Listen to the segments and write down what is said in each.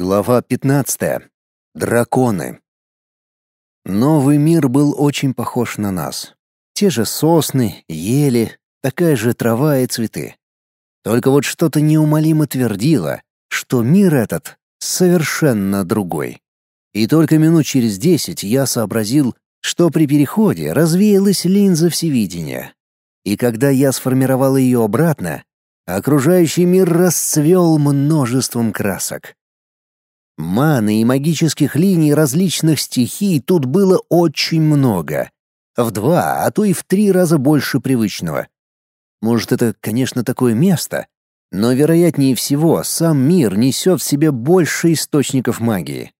Глава 15. Драконы. Новый мир был очень похож на нас. Те же сосны, ели, такая же трава и цветы. Только вот что-то неумолимо твердило, что мир этот совершенно другой. И только минут через десять я сообразил, что при переходе развеялась линза всевидения. И когда я сформировал ее обратно, окружающий мир расцвел множеством красок. Маны и магических линий различных стихий тут было очень много. В два, а то и в три раза больше привычного. Может, это, конечно, такое место, но, вероятнее всего, сам мир несет в себе больше источников магии.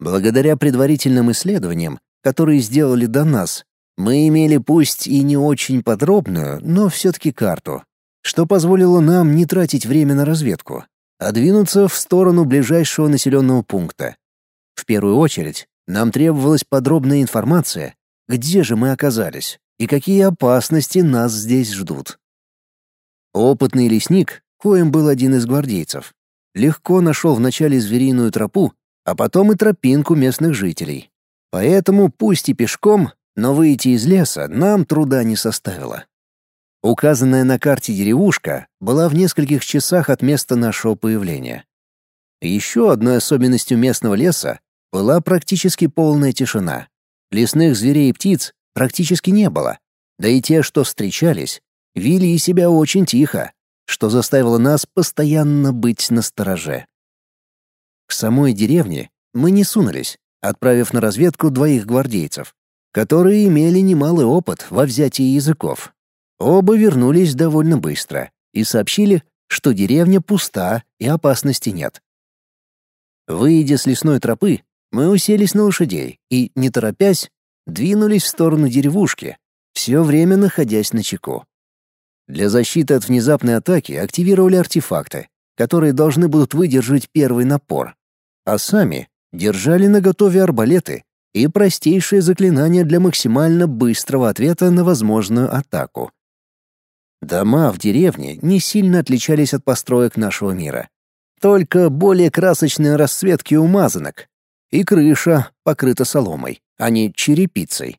Благодаря предварительным исследованиям, которые сделали до нас, мы имели пусть и не очень подробную, но все-таки карту, что позволило нам не тратить время на разведку а двинуться в сторону ближайшего населенного пункта. В первую очередь, нам требовалась подробная информация, где же мы оказались и какие опасности нас здесь ждут. Опытный лесник, коим был один из гвардейцев, легко нашел вначале звериную тропу, а потом и тропинку местных жителей. Поэтому, пусть и пешком, но выйти из леса нам труда не составило. Указанная на карте деревушка была в нескольких часах от места нашего появления. Еще одной особенностью местного леса была практически полная тишина. Лесных зверей и птиц практически не было, да и те, что встречались, вели себя очень тихо, что заставило нас постоянно быть настороже. К самой деревне мы не сунулись, отправив на разведку двоих гвардейцев, которые имели немалый опыт во взятии языков. Оба вернулись довольно быстро и сообщили, что деревня пуста и опасности нет. Выйдя с лесной тропы, мы уселись на лошадей и, не торопясь, двинулись в сторону деревушки, все время находясь на чеку. Для защиты от внезапной атаки активировали артефакты, которые должны будут выдержать первый напор, а сами держали наготове арбалеты и простейшие заклинания для максимально быстрого ответа на возможную атаку. Дома в деревне не сильно отличались от построек нашего мира. Только более красочные расцветки умазанок. И крыша покрыта соломой, а не черепицей.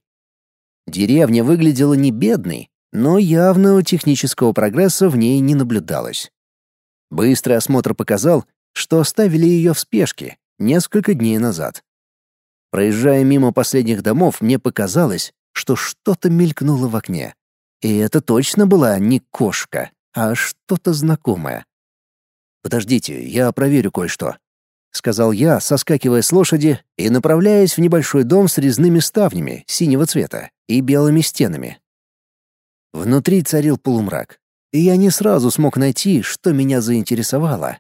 Деревня выглядела не бедной, но явного технического прогресса в ней не наблюдалось. Быстрый осмотр показал, что оставили ее в спешке несколько дней назад. Проезжая мимо последних домов, мне показалось, что что-то мелькнуло в окне. И это точно была не кошка, а что-то знакомое. «Подождите, я проверю кое-что», — сказал я, соскакивая с лошади и направляясь в небольшой дом с резными ставнями синего цвета и белыми стенами. Внутри царил полумрак, и я не сразу смог найти, что меня заинтересовало.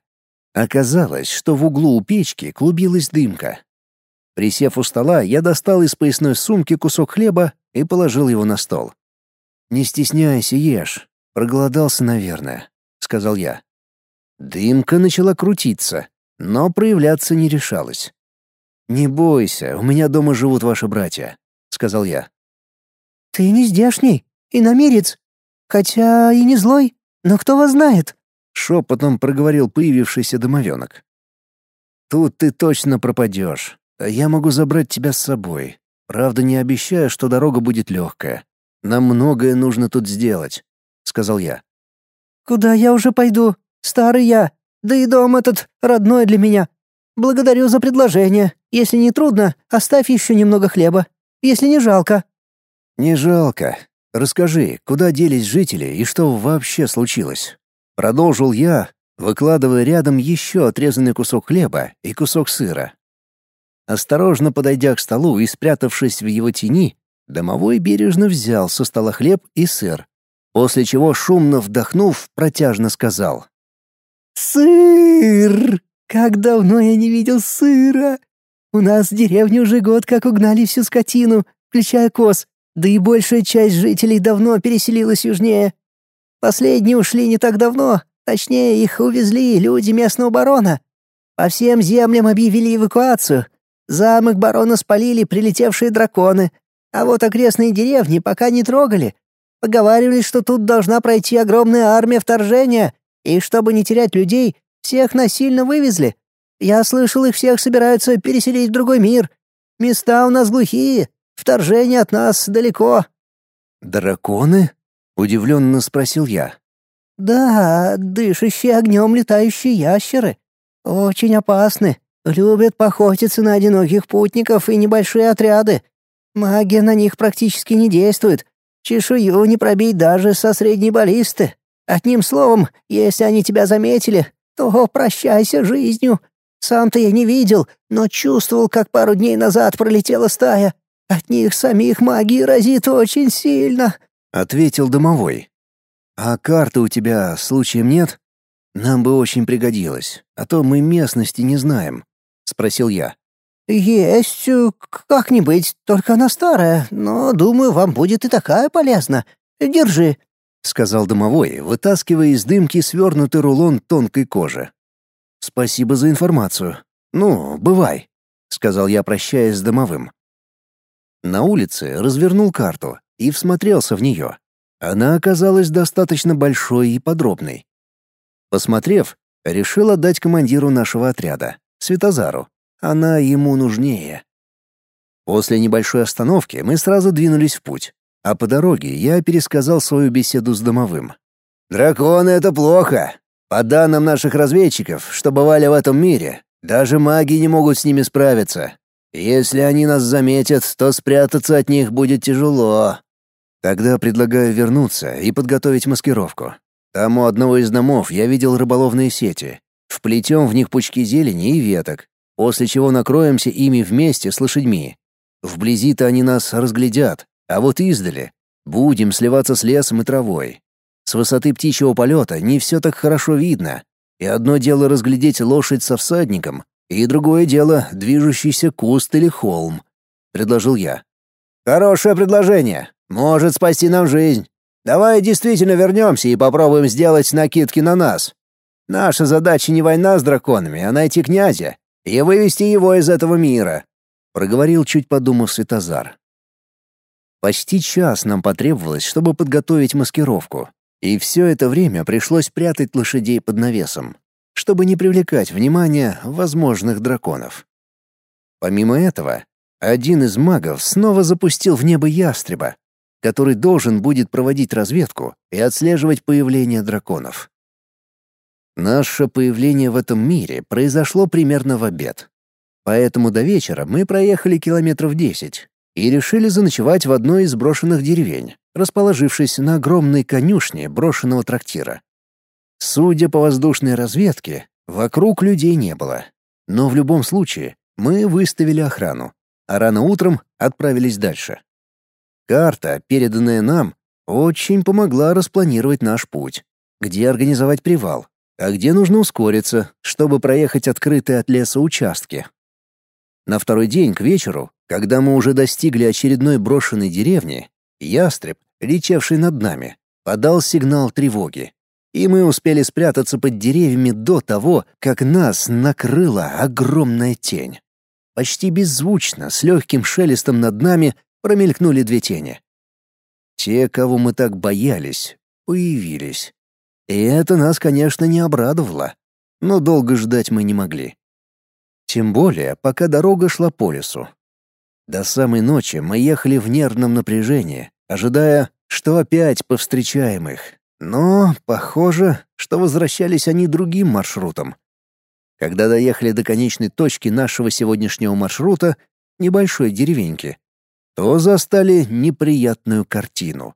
Оказалось, что в углу у печки клубилась дымка. Присев у стола, я достал из поясной сумки кусок хлеба и положил его на стол. «Не стесняйся, ешь. Проголодался, наверное», — сказал я. Дымка начала крутиться, но проявляться не решалась. «Не бойся, у меня дома живут ваши братья», — сказал я. «Ты не здешний, и намерец, хотя и не злой, но кто вас знает?» — шепотом проговорил появившийся домовенок. «Тут ты точно пропадешь, а я могу забрать тебя с собой. Правда, не обещаю, что дорога будет легкая. Нам многое нужно тут сделать», — сказал я. «Куда я уже пойду? Старый я. Да и дом этот родной для меня. Благодарю за предложение. Если не трудно, оставь еще немного хлеба. Если не жалко». «Не жалко. Расскажи, куда делись жители и что вообще случилось?» Продолжил я, выкладывая рядом еще отрезанный кусок хлеба и кусок сыра. Осторожно подойдя к столу и спрятавшись в его тени, Домовой бережно взял со стола хлеб и сыр, после чего, шумно вдохнув, протяжно сказал. «Сыр! Как давно я не видел сыра! У нас в деревне уже год как угнали всю скотину, включая коз, да и большая часть жителей давно переселилась южнее. Последние ушли не так давно, точнее, их увезли люди местного барона. По всем землям объявили эвакуацию. Замок барона спалили прилетевшие драконы, а вот окрестные деревни пока не трогали. Поговаривали, что тут должна пройти огромная армия вторжения, и чтобы не терять людей, всех насильно вывезли. Я слышал, их всех собираются переселить в другой мир. Места у нас глухие, вторжение от нас далеко». «Драконы?» — удивленно спросил я. «Да, дышащие огнем летающие ящеры. Очень опасны. Любят поохотиться на одиноких путников и небольшие отряды. Магия на них практически не действует. Чешую не пробить даже со средней баллисты. Одним словом, если они тебя заметили, то прощайся жизнью. Сам-то я не видел, но чувствовал, как пару дней назад пролетела стая. От них самих магии разит очень сильно», — ответил домовой. «А карты у тебя случаем нет? Нам бы очень пригодилось, а то мы местности не знаем спросил я. Есть, э, как не быть, только она старая, но думаю, вам будет и такая полезна. Держи, сказал домовой, вытаскивая из дымки свернутый рулон тонкой кожи. Спасибо за информацию. Ну, бывай, сказал я, прощаясь с домовым. На улице развернул карту и всмотрелся в нее. Она оказалась достаточно большой и подробной. Посмотрев, решил отдать командиру нашего отряда. Светозару. Она ему нужнее. После небольшой остановки мы сразу двинулись в путь, а по дороге я пересказал свою беседу с домовым. «Драконы — это плохо. По данным наших разведчиков, что бывали в этом мире, даже маги не могут с ними справиться. Если они нас заметят, то спрятаться от них будет тяжело. Тогда предлагаю вернуться и подготовить маскировку. Там у одного из домов я видел рыболовные сети. Вплетем в них пучки зелени и веток, после чего накроемся ими вместе с лошадьми. Вблизи-то они нас разглядят, а вот издали будем сливаться с лесом и травой. С высоты птичьего полета не все так хорошо видно, и одно дело разглядеть лошадь со всадником, и другое дело движущийся куст или холм, предложил я. Хорошее предложение. Может спасти нам жизнь. Давай действительно вернемся и попробуем сделать накидки на нас. Наша задача не война с драконами, а найти князя и вывести его из этого мира», — проговорил, чуть подумав Светозар. Почти час нам потребовалось, чтобы подготовить маскировку, и все это время пришлось прятать лошадей под навесом, чтобы не привлекать внимание возможных драконов. Помимо этого, один из магов снова запустил в небо ястреба, который должен будет проводить разведку и отслеживать появление драконов. Наше появление в этом мире произошло примерно в обед. Поэтому до вечера мы проехали километров десять и решили заночевать в одной из брошенных деревень, расположившись на огромной конюшне брошенного трактира. Судя по воздушной разведке, вокруг людей не было. Но в любом случае мы выставили охрану, а рано утром отправились дальше. Карта, переданная нам, очень помогла распланировать наш путь, где организовать привал, а где нужно ускориться, чтобы проехать открытые от леса участки. На второй день к вечеру, когда мы уже достигли очередной брошенной деревни, ястреб, летевший над нами, подал сигнал тревоги, и мы успели спрятаться под деревьями до того, как нас накрыла огромная тень. Почти беззвучно, с легким шелестом над нами промелькнули две тени. Те, кого мы так боялись, появились. И это нас, конечно, не обрадовало, но долго ждать мы не могли. Тем более, пока дорога шла по лесу. До самой ночи мы ехали в нервном напряжении, ожидая, что опять повстречаем их. Но, похоже, что возвращались они другим маршрутом. Когда доехали до конечной точки нашего сегодняшнего маршрута, небольшой деревеньки, то застали неприятную картину.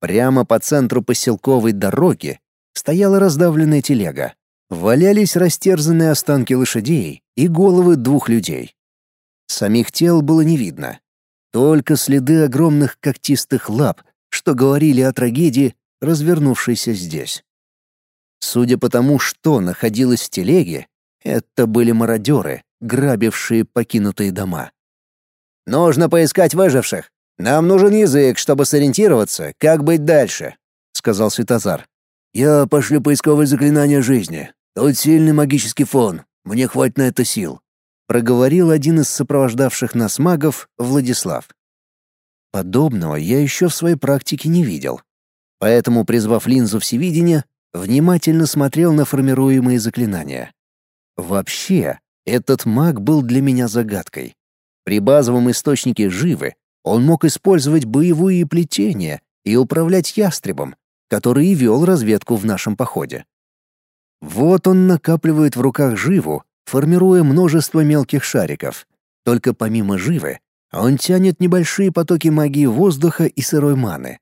Прямо по центру поселковой дороги стояла раздавленная телега. Валялись растерзанные останки лошадей и головы двух людей. Самих тел было не видно. Только следы огромных когтистых лап, что говорили о трагедии, развернувшейся здесь. Судя по тому, что находилось в телеге, это были мародеры, грабившие покинутые дома. «Нужно поискать выживших», нам нужен язык, чтобы сориентироваться, как быть дальше, сказал Светозар. Я пошлю поисковое заклинание жизни. Тут сильный магический фон. Мне хватит на это сил, проговорил один из сопровождавших нас магов, Владислав. Подобного я еще в своей практике не видел. Поэтому, призвав линзу всевидения, внимательно смотрел на формируемые заклинания. Вообще, этот маг был для меня загадкой. При базовом источнике живы он мог использовать боевые плетения и управлять ястребом, который и вел разведку в нашем походе. Вот он накапливает в руках живу, формируя множество мелких шариков. Только помимо живы, он тянет небольшие потоки магии воздуха и сырой маны.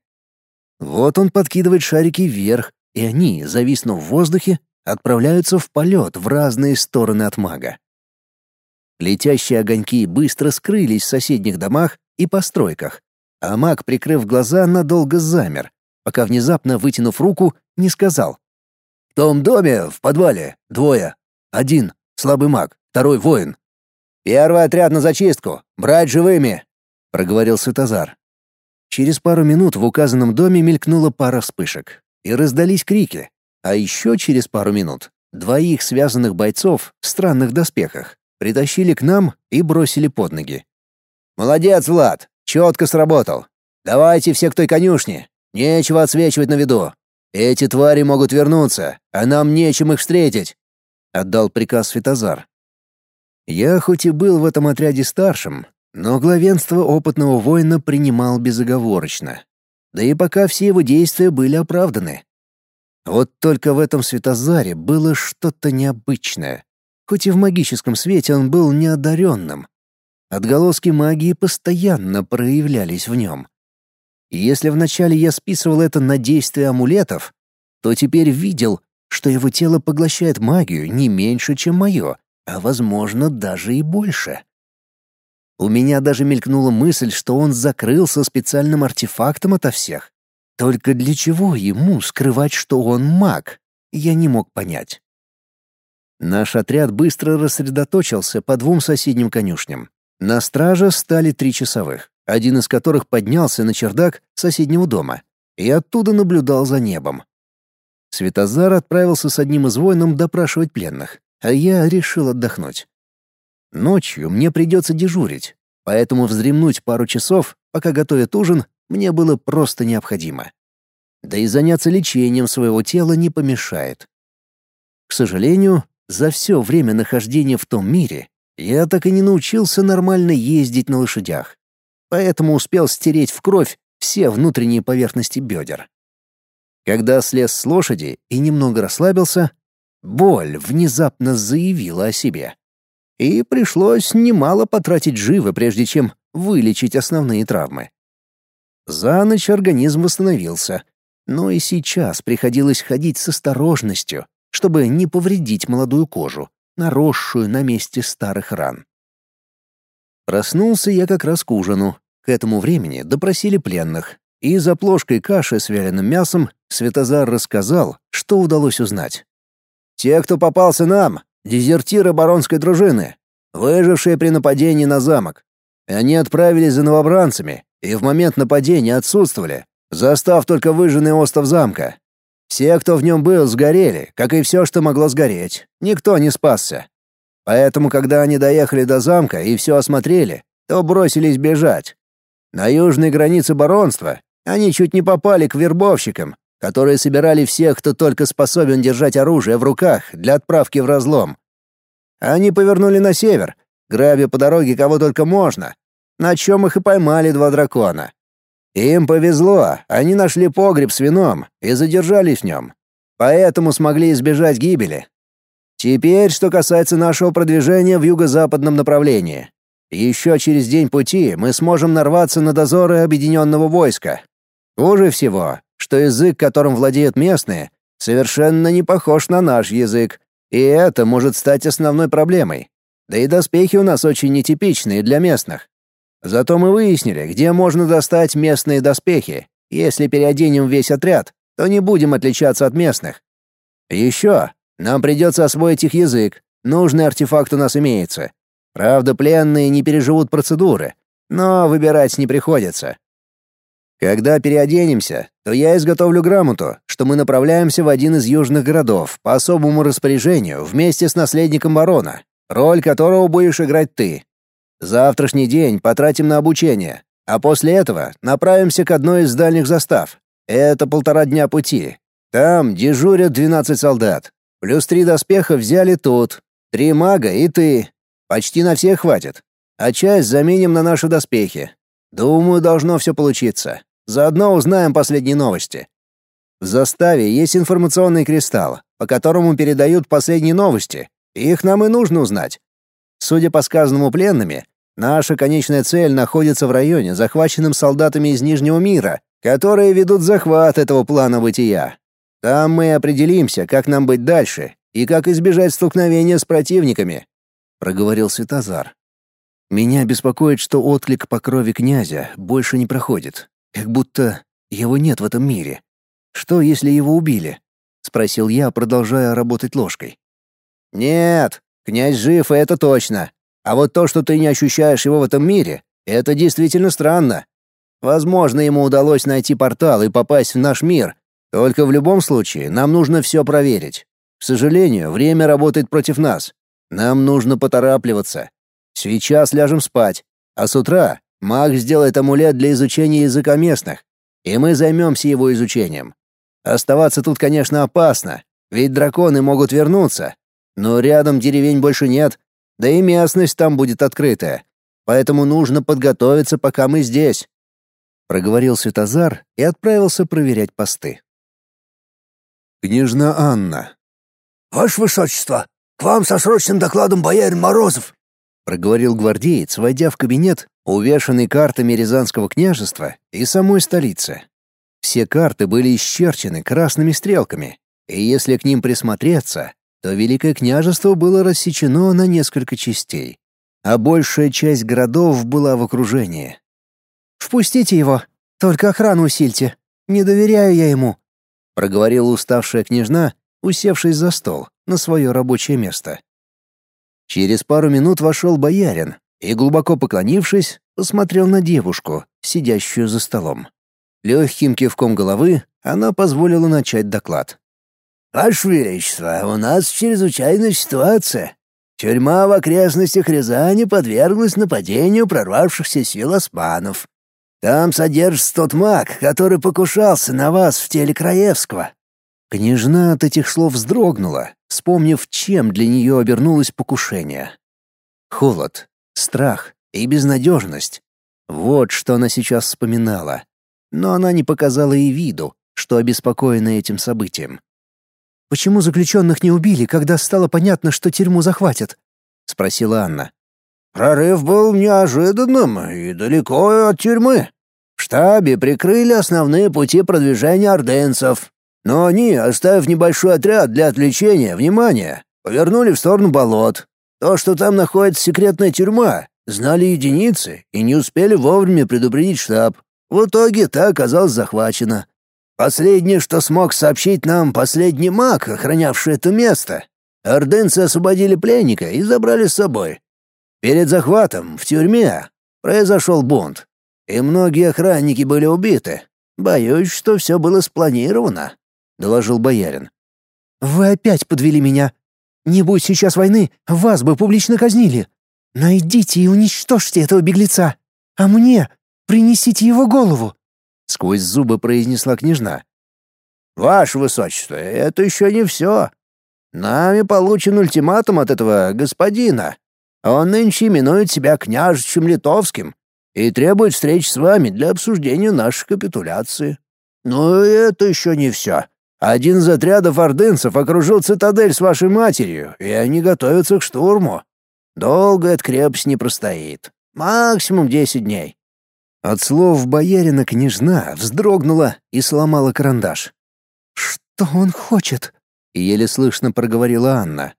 Вот он подкидывает шарики вверх, и они, зависнув в воздухе, отправляются в полет в разные стороны от мага. Летящие огоньки быстро скрылись в соседних домах и постройках, а маг, прикрыв глаза, надолго замер, пока внезапно, вытянув руку, не сказал. «В том доме, в подвале, двое. Один — слабый маг, второй — воин. Первый отряд на зачистку, брать живыми!» — проговорил Светозар. Через пару минут в указанном доме мелькнула пара вспышек, и раздались крики, а еще через пару минут двоих связанных бойцов в странных доспехах притащили к нам и бросили под ноги. «Молодец, Влад! Четко сработал! Давайте все к той конюшне! Нечего отсвечивать на виду! Эти твари могут вернуться, а нам нечем их встретить!» — отдал приказ Светозар. Я хоть и был в этом отряде старшим, но главенство опытного воина принимал безоговорочно. Да и пока все его действия были оправданы. Вот только в этом Светозаре было что-то необычное. Хоть и в магическом свете он был неодаренным. Отголоски магии постоянно проявлялись в нем. Если вначале я списывал это на действие амулетов, то теперь видел, что его тело поглощает магию не меньше, чем мое, а, возможно, даже и больше. У меня даже мелькнула мысль, что он закрылся специальным артефактом ото всех. Только для чего ему скрывать, что он маг, я не мог понять. Наш отряд быстро рассредоточился по двум соседним конюшням. На страже стали три часовых, один из которых поднялся на чердак соседнего дома и оттуда наблюдал за небом. Светозар отправился с одним из воинов допрашивать пленных, а я решил отдохнуть. Ночью мне придется дежурить, поэтому вздремнуть пару часов, пока готовят ужин, мне было просто необходимо. Да и заняться лечением своего тела не помешает. К сожалению, за все время нахождения в том мире я так и не научился нормально ездить на лошадях, поэтому успел стереть в кровь все внутренние поверхности бедер. Когда слез с лошади и немного расслабился, боль внезапно заявила о себе. И пришлось немало потратить живы, прежде чем вылечить основные травмы. За ночь организм восстановился, но и сейчас приходилось ходить с осторожностью, чтобы не повредить молодую кожу, наросшую на месте старых ран. Проснулся я как раз к ужину. К этому времени допросили пленных, и за плошкой каши с вяленым мясом Светозар рассказал, что удалось узнать. «Те, кто попался нам, дезертиры баронской дружины, выжившие при нападении на замок. Они отправились за новобранцами и в момент нападения отсутствовали, застав только выжженный остов замка. Все, кто в нем был, сгорели, как и все, что могло сгореть. Никто не спасся. Поэтому, когда они доехали до замка и все осмотрели, то бросились бежать. На южной границе баронства они чуть не попали к вербовщикам, которые собирали всех, кто только способен держать оружие в руках для отправки в разлом. Они повернули на север, грабя по дороге кого только можно, на чем их и поймали два дракона. Им повезло, они нашли погреб с вином и задержались в нем. Поэтому смогли избежать гибели. Теперь, что касается нашего продвижения в юго-западном направлении. Еще через день пути мы сможем нарваться на дозоры объединенного войска. Хуже всего, что язык, которым владеют местные, совершенно не похож на наш язык, и это может стать основной проблемой. Да и доспехи у нас очень нетипичные для местных. Зато мы выяснили, где можно достать местные доспехи. Если переоденем весь отряд, то не будем отличаться от местных. Еще нам придется освоить их язык. Нужный артефакт у нас имеется. Правда, пленные не переживут процедуры, но выбирать не приходится. Когда переоденемся, то я изготовлю грамоту, что мы направляемся в один из южных городов по особому распоряжению вместе с наследником барона, роль которого будешь играть ты. Завтрашний день потратим на обучение, а после этого направимся к одной из дальних застав. Это полтора дня пути. Там дежурят 12 солдат. Плюс три доспеха взяли тут. Три мага и ты. Почти на всех хватит. А часть заменим на наши доспехи. Думаю, должно все получиться. Заодно узнаем последние новости. В заставе есть информационный кристалл, по которому передают последние новости. Их нам и нужно узнать. Судя по сказанному пленными, наша конечная цель находится в районе, захваченном солдатами из Нижнего мира, которые ведут захват этого плана бытия. Там мы определимся, как нам быть дальше и как избежать столкновения с противниками, проговорил Святозар. Меня беспокоит, что отклик по крови князя больше не проходит, как будто его нет в этом мире. Что, если его убили? спросил я, продолжая работать ложкой. Нет, князь жив, это точно. А вот то, что ты не ощущаешь его в этом мире, это действительно странно. Возможно, ему удалось найти портал и попасть в наш мир. Только в любом случае нам нужно все проверить. К сожалению, время работает против нас. Нам нужно поторапливаться. Сейчас ляжем спать, а с утра маг сделает амулет для изучения языка местных, и мы займемся его изучением. Оставаться тут, конечно, опасно, ведь драконы могут вернуться, но рядом деревень больше нет, да и местность там будет открытая, поэтому нужно подготовиться, пока мы здесь проговорил Святозар и отправился проверять посты. Княжна Анна. Ваше высочество, к вам со срочным докладом боярин Морозов, проговорил гвардеец, войдя в кабинет, увешанный картами Рязанского княжества и самой столицы. Все карты были исчерчены красными стрелками, и если к ним присмотреться, то Великое княжество было рассечено на несколько частей, а большая часть городов была в окружении. Впустите его, только охрану усильте. Не доверяю я ему», — проговорила уставшая княжна, усевшись за стол на свое рабочее место. Через пару минут вошел боярин и, глубоко поклонившись, посмотрел на девушку, сидящую за столом. Легким кивком головы она позволила начать доклад. «Ваше Величество, у нас чрезвычайная ситуация. Тюрьма в окрестностях Рязани подверглась нападению прорвавшихся сил османов. Там содержится тот маг, который покушался на вас в теле Краевского». Княжна от этих слов вздрогнула, вспомнив, чем для нее обернулось покушение. Холод, страх и безнадежность. Вот что она сейчас вспоминала. Но она не показала и виду, что обеспокоена этим событием. «Почему заключенных не убили, когда стало понятно, что тюрьму захватят?» — спросила Анна. Прорыв был неожиданным и далеко от тюрьмы. В штабе прикрыли основные пути продвижения орденцев, но они, оставив небольшой отряд для отвлечения внимания, повернули в сторону болот. То, что там находится секретная тюрьма, знали единицы и не успели вовремя предупредить штаб. В итоге та оказалась захвачена. Последнее, что смог сообщить нам последний маг, охранявший это место. Орденцы освободили пленника и забрали с собой. Перед захватом в тюрьме произошел бунт, и многие охранники были убиты. Боюсь, что все было спланировано», — доложил боярин. «Вы опять подвели меня. Не будь сейчас войны, вас бы публично казнили. Найдите и уничтожьте этого беглеца, а мне принесите его голову», — сквозь зубы произнесла княжна. «Ваше высочество, это еще не все. Нами получен ультиматум от этого господина, он нынче именует себя княжичем литовским и требует встреч с вами для обсуждения нашей капитуляции. Но это еще не все. Один из отрядов ордынцев окружил цитадель с вашей матерью, и они готовятся к штурму. Долго эта крепость не простоит. Максимум десять дней». От слов боярина княжна вздрогнула и сломала карандаш. «Что он хочет?» — еле слышно проговорила Анна.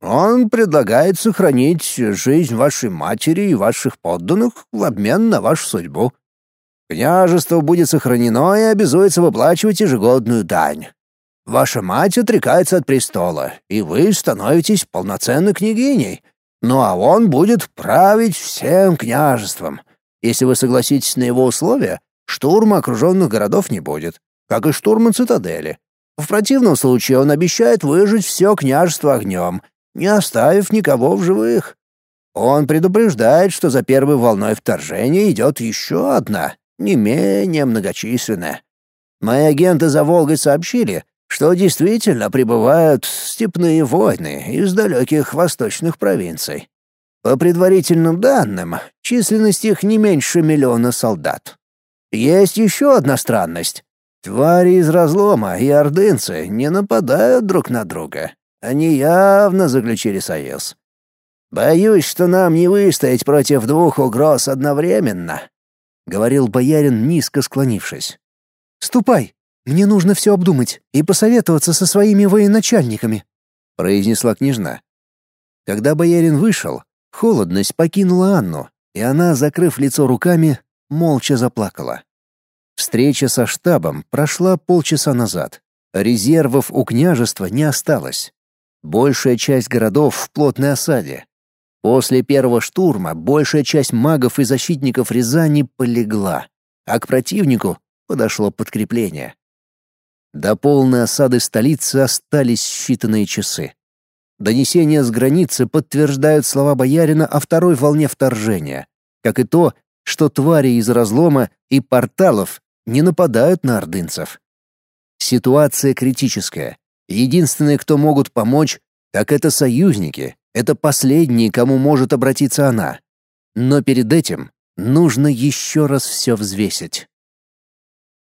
Он предлагает сохранить жизнь вашей матери и ваших подданных в обмен на вашу судьбу. Княжество будет сохранено и обязуется выплачивать ежегодную дань. Ваша мать отрекается от престола, и вы становитесь полноценной княгиней. Ну а он будет править всем княжеством. Если вы согласитесь на его условия, штурма окруженных городов не будет, как и штурма цитадели. В противном случае он обещает выжить все княжество огнем не оставив никого в живых. Он предупреждает, что за первой волной вторжения идет еще одна, не менее многочисленная. Мои агенты за Волгой сообщили, что действительно прибывают степные войны из далеких восточных провинций. По предварительным данным, численность их не меньше миллиона солдат. Есть еще одна странность. Твари из разлома и ордынцы не нападают друг на друга. Они явно заключили союз. Боюсь, что нам не выстоять против двух угроз одновременно, говорил боярин, низко склонившись. Ступай, мне нужно все обдумать и посоветоваться со своими военачальниками, произнесла княжна. Когда боярин вышел, холодность покинула Анну, и она, закрыв лицо руками, молча заплакала. Встреча со штабом прошла полчаса назад. Резервов у княжества не осталось. Большая часть городов в плотной осаде. После первого штурма большая часть магов и защитников Рязани полегла, а к противнику подошло подкрепление. До полной осады столицы остались считанные часы. Донесения с границы подтверждают слова боярина о второй волне вторжения, как и то, что твари из разлома и порталов не нападают на ордынцев. Ситуация критическая. Единственные, кто могут помочь, так это союзники, это последние, кому может обратиться она. Но перед этим нужно еще раз все взвесить.